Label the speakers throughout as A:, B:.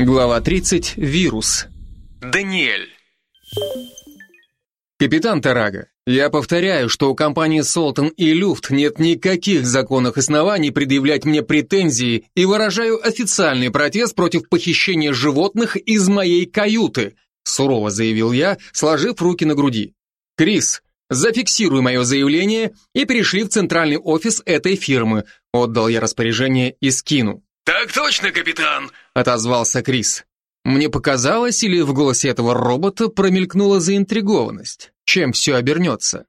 A: Глава 30. Вирус. Даниэль. Капитан Тарага, я повторяю, что у компании Солтон и Люфт нет никаких законных оснований предъявлять мне претензии и выражаю официальный протест против похищения животных из моей каюты, сурово заявил я, сложив руки на груди. Крис, зафиксируй мое заявление и перешли в центральный офис этой фирмы, отдал я распоряжение и скину.
B: «Так точно, капитан!»
A: — отозвался Крис. Мне показалось, или в голосе этого робота промелькнула заинтригованность. Чем все обернется?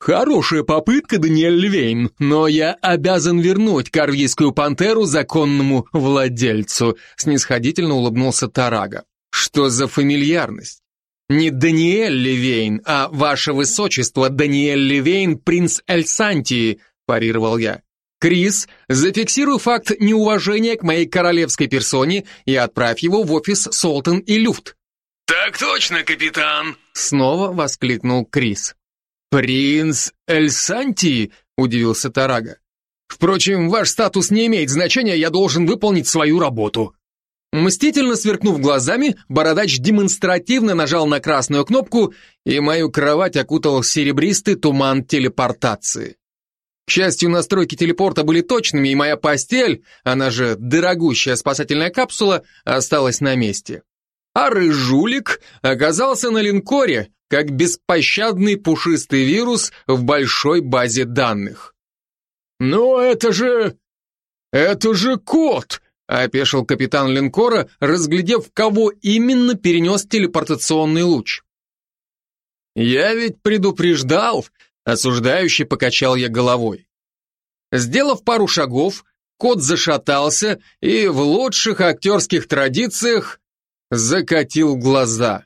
A: Хорошая попытка, Даниэль Львейн, но я обязан вернуть карвийскую пантеру законному владельцу, снисходительно улыбнулся Тарага. Что за фамильярность? Не Даниэль Левейн, а ваше высочество Даниэль Левейн, принц Эльсантии, парировал я. Крис, зафиксируй факт неуважения к моей королевской персоне и отправь его в офис Солтон и Люфт.
B: Так точно, капитан,
A: снова воскликнул Крис. Принц Эльсанти, удивился Тарага. Впрочем, ваш статус не имеет значения, я должен выполнить свою работу. Мстительно сверкнув глазами, бородач демонстративно нажал на красную кнопку, и мою кровать окутал серебристый туман телепортации. К счастью, настройки телепорта были точными, и моя постель, она же дорогущая спасательная капсула, осталась на месте. А рыжулик оказался на линкоре, как беспощадный пушистый вирус в большой базе данных. «Но это же... это же кот!» — опешил капитан линкора, разглядев, кого именно перенес телепортационный луч. «Я ведь предупреждал!» Осуждающе покачал я головой. Сделав пару шагов, кот зашатался и в лучших актерских традициях закатил глаза.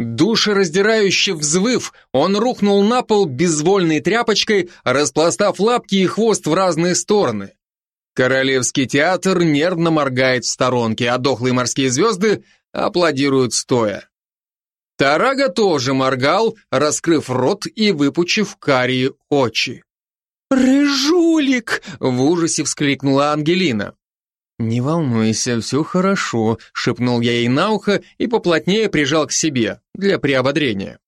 A: Душераздирающе взвыв, он рухнул на пол безвольной тряпочкой, распластав лапки и хвост в разные стороны. Королевский театр нервно моргает в сторонке, а дохлые морские звезды аплодируют стоя. Тарага тоже моргал, раскрыв рот и выпучив карие очи. «Рыжулик!» — в ужасе вскликнула Ангелина. «Не волнуйся, все хорошо», — шепнул я ей на ухо и поплотнее прижал к себе, для приободрения.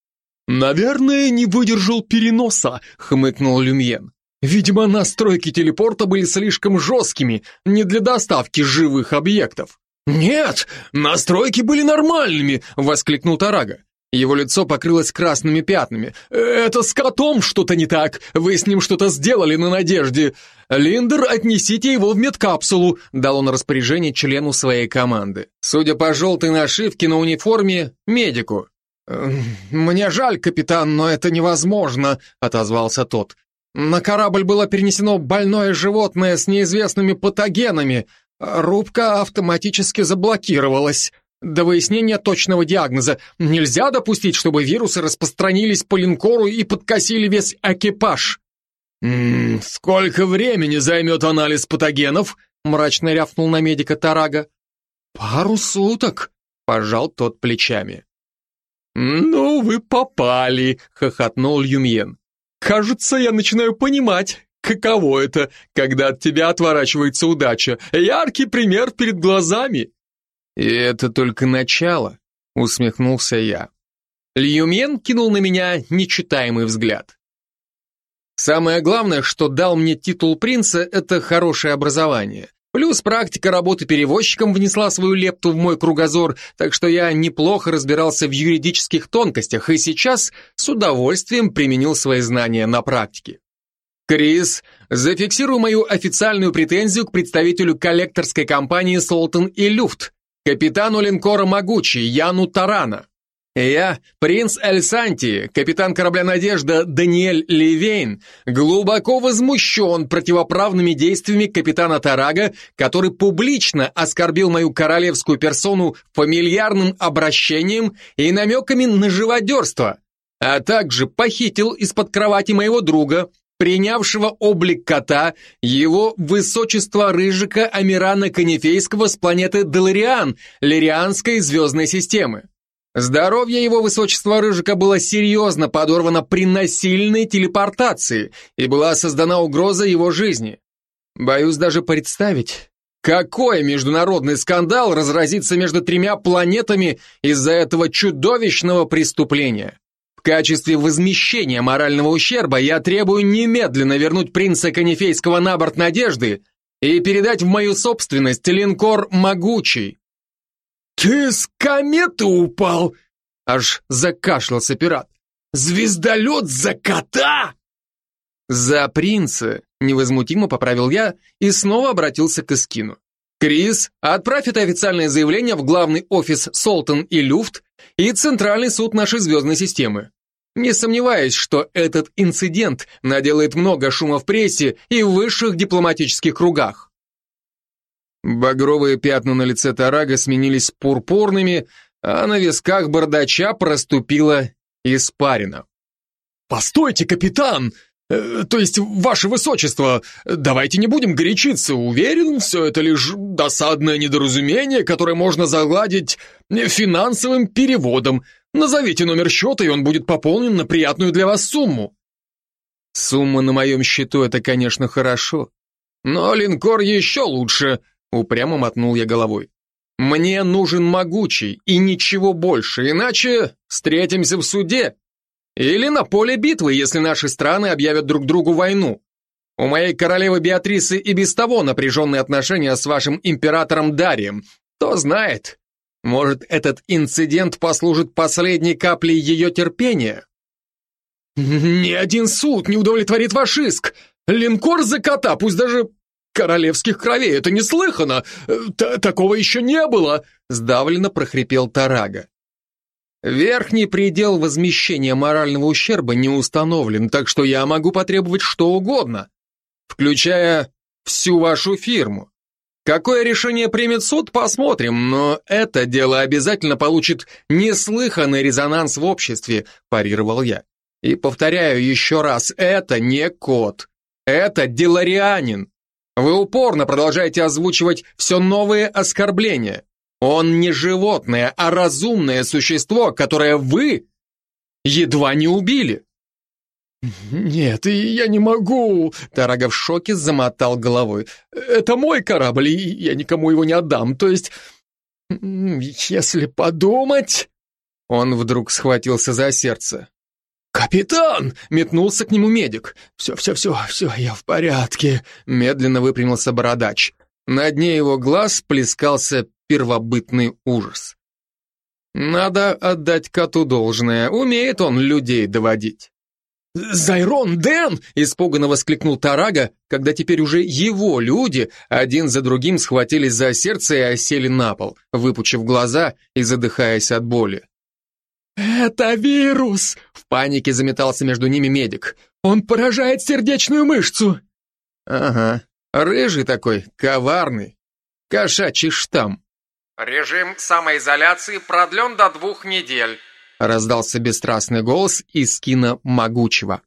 A: «Наверное, не выдержал переноса», — хмыкнул Люмьен. «Видимо, настройки телепорта были слишком жесткими, не для доставки живых объектов».
B: «Нет, настройки были нормальными!» — воскликнул Тарага.
A: Его лицо покрылось красными пятнами. «Это с котом что-то не так. Вы с ним что-то сделали на надежде. Линдер, отнесите его в медкапсулу», — дал он распоряжение члену своей команды. Судя по желтой нашивке на униформе, медику. «Эм, «Мне жаль, капитан, но это невозможно», — отозвался тот. «На корабль было перенесено больное животное с неизвестными патогенами. Рубка автоматически заблокировалась. До выяснения точного диагноза нельзя допустить, чтобы вирусы распространились по линкору и подкосили весь экипаж.
B: «М -м, сколько времени займет анализ патогенов?» мрачно рявкнул на медика Тарага.
A: «Пару суток», — пожал тот плечами.
B: «Ну, вы попали», — хохотнул Юмьен. «Кажется, я начинаю понимать, Каково это, когда от тебя отворачивается удача? Яркий пример перед глазами.
A: И это только начало, усмехнулся я. Льюмен кинул на меня нечитаемый взгляд. Самое главное, что дал мне титул принца, это хорошее образование. Плюс практика работы перевозчиком внесла свою лепту в мой кругозор, так что я неплохо разбирался в юридических тонкостях и сейчас с удовольствием применил свои знания на практике. Крис, зафиксируй мою официальную претензию к представителю коллекторской компании Солтон и Люфт, капитану линкора Могучий Яну Тарана. Я, принц Эльсанти, капитан корабля «Надежда» Даниэль Ливейн, глубоко возмущен противоправными действиями капитана Тарага, который публично оскорбил мою королевскую персону фамильярным обращением и намеками на живодерство, а также похитил из-под кровати моего друга, принявшего облик кота, его высочество Рыжика Амирана Канифейского с планеты Делариан, Лирианской звездной системы. Здоровье его высочества Рыжика было серьезно подорвано при насильной телепортации, и была создана угроза его жизни. Боюсь даже представить, Какой международный скандал разразится между тремя планетами из-за этого чудовищного преступления? В качестве возмещения морального ущерба я требую немедленно вернуть принца Канифейского на борт Надежды и передать в мою собственность линкор «Могучий».
B: «Ты с кометы упал?»
A: Аж закашлялся пират.
B: «Звездолет за кота?»
A: «За принца», — невозмутимо поправил я и снова обратился к Искину. «Крис, отправь это официальное заявление в главный офис Солтон и Люфт и Центральный суд нашей звездной системы. Не сомневаюсь, что этот инцидент наделает много шума в прессе и в высших дипломатических кругах». Багровые пятна на лице Тарага сменились пурпурными, а на висках бардача проступила испарина.
B: «Постойте, капитан!» Э, то есть, ваше высочество, давайте не будем горячиться. Уверен, все это лишь досадное недоразумение, которое можно загладить финансовым переводом. Назовите номер счета, и он будет пополнен на приятную для вас сумму.
A: Сумма на моем счету — это, конечно, хорошо. Но линкор еще лучше, упрямо мотнул я головой. Мне нужен могучий и ничего больше, иначе встретимся в суде. Или на поле битвы, если наши страны объявят друг другу войну. У моей королевы Беатрисы и без того напряженные отношения с вашим императором Дарием. Кто знает, может, этот инцидент послужит последней каплей ее терпения?
B: Ни один суд не удовлетворит ваш иск. Линкор за кота, пусть даже королевских кровей, это неслыханно. Т Такого еще не было,
A: сдавленно прохрипел Тарага. Верхний предел возмещения морального ущерба не установлен, так что я могу потребовать что угодно, включая всю вашу фирму. Какое решение примет суд, посмотрим, но это дело обязательно получит неслыханный резонанс в обществе, парировал я. И повторяю еще раз, это не кот, это деларианин. Вы упорно продолжаете озвучивать все новые оскорбления. Он не животное, а разумное существо, которое вы едва не убили.
B: «Нет, я не могу!» Тарага в шоке замотал головой. «Это мой корабль, и я никому его не отдам. То есть, если подумать...»
A: Он вдруг схватился за сердце.
B: «Капитан!» — метнулся к нему медик. «Все, все, все, все, я в порядке!» Медленно выпрямился бородач.
A: На дне его глаз плескался первобытный ужас. Надо отдать коту должное, умеет он людей доводить.
B: «Зайрон, Дэн!» — испуганно воскликнул Тарага, когда теперь уже его люди один за другим схватились за сердце и осели на пол, выпучив глаза и задыхаясь от боли. «Это вирус!» — в панике заметался между ними медик. «Он поражает сердечную мышцу!»
A: «Ага, рыжий такой, коварный, кошачий штамм.
C: «Режим самоизоляции продлен до двух недель»,
A: раздался бесстрастный голос из кино могучего.